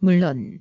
물론